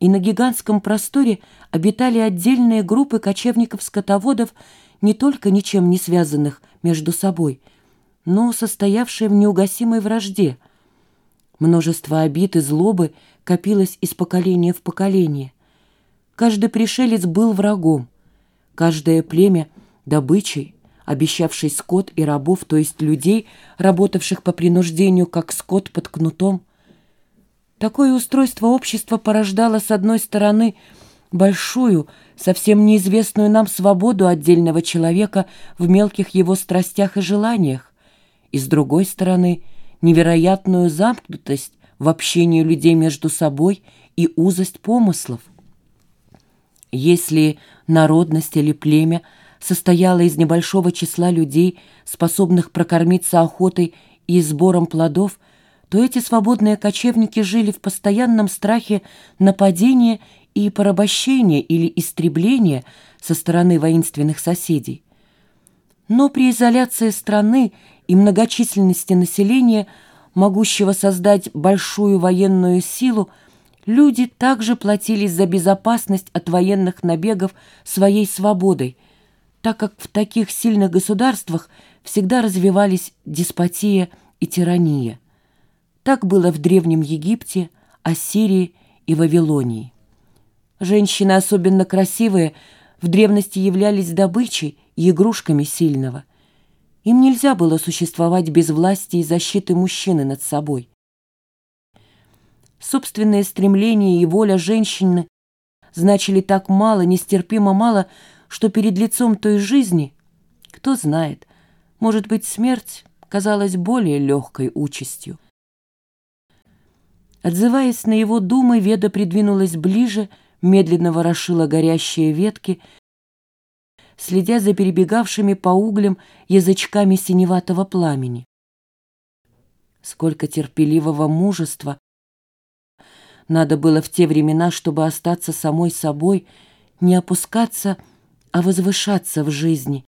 и на гигантском просторе обитали отдельные группы кочевников-скотоводов, не только ничем не связанных между собой, но состоявшие в неугасимой вражде. Множество обид и злобы копилось из поколения в поколение. Каждый пришелец был врагом, каждое племя — добычей, обещавшей скот и рабов, то есть людей, работавших по принуждению, как скот под кнутом. Такое устройство общества порождало, с одной стороны, большую, совсем неизвестную нам свободу отдельного человека в мелких его страстях и желаниях, и, с другой стороны, невероятную замкнутость в общении людей между собой и узость помыслов. Если народность или племя состояло из небольшого числа людей, способных прокормиться охотой и сбором плодов, то эти свободные кочевники жили в постоянном страхе нападения и порабощения или истребления со стороны воинственных соседей. Но при изоляции страны и многочисленности населения, могущего создать большую военную силу, люди также платились за безопасность от военных набегов своей свободой, так как в таких сильных государствах всегда развивались деспотия и тирания. Так было в Древнем Египте, Ассирии и Вавилонии. Женщины, особенно красивые, в древности являлись добычей и игрушками сильного. Им нельзя было существовать без власти и защиты мужчины над собой. Собственные стремления и воля женщины значили так мало, нестерпимо мало, что перед лицом той жизни, кто знает, может быть, смерть казалась более легкой участью. Отзываясь на его думы, Веда придвинулась ближе, медленно ворошила горящие ветки, следя за перебегавшими по углям язычками синеватого пламени. Сколько терпеливого мужества надо было в те времена, чтобы остаться самой собой, не опускаться, а возвышаться в жизни.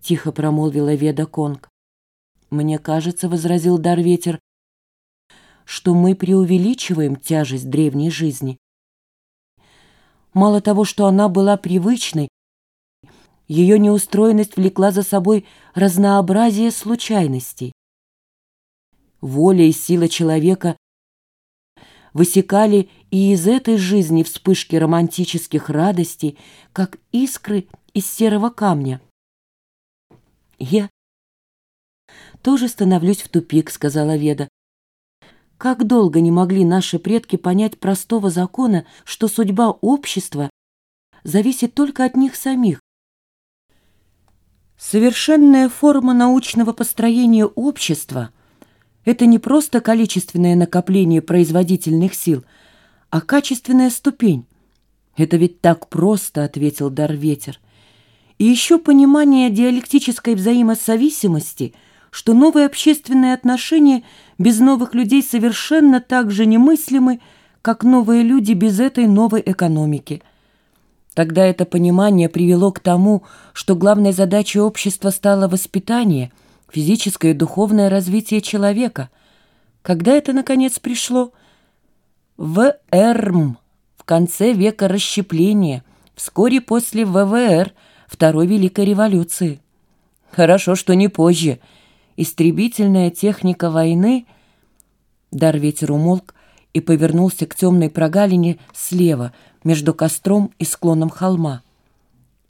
Тихо промолвила Веда Конг. «Мне кажется, — возразил Дарветер, — что мы преувеличиваем тяжесть древней жизни. Мало того, что она была привычной, ее неустроенность влекла за собой разнообразие случайностей. Воля и сила человека высекали и из этой жизни вспышки романтических радостей, как искры из серого камня. «Я тоже становлюсь в тупик», — сказала Веда. Как долго не могли наши предки понять простого закона, что судьба общества зависит только от них самих? Совершенная форма научного построения общества – это не просто количественное накопление производительных сил, а качественная ступень. «Это ведь так просто», — ответил Дарветер. «И еще понимание диалектической взаимосовисимости – что новые общественные отношения без новых людей совершенно так же немыслимы, как новые люди без этой новой экономики. Тогда это понимание привело к тому, что главной задачей общества стало воспитание, физическое и духовное развитие человека. Когда это, наконец, пришло? В Эрм, в конце века расщепления, вскоре после ВВР, Второй Великой революции. Хорошо, что не позже – истребительная техника войны... Дар ветер умолк и повернулся к темной прогалине слева, между костром и склоном холма.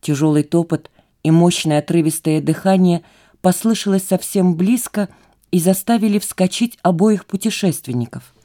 Тяжелый топот и мощное отрывистое дыхание послышалось совсем близко и заставили вскочить обоих путешественников —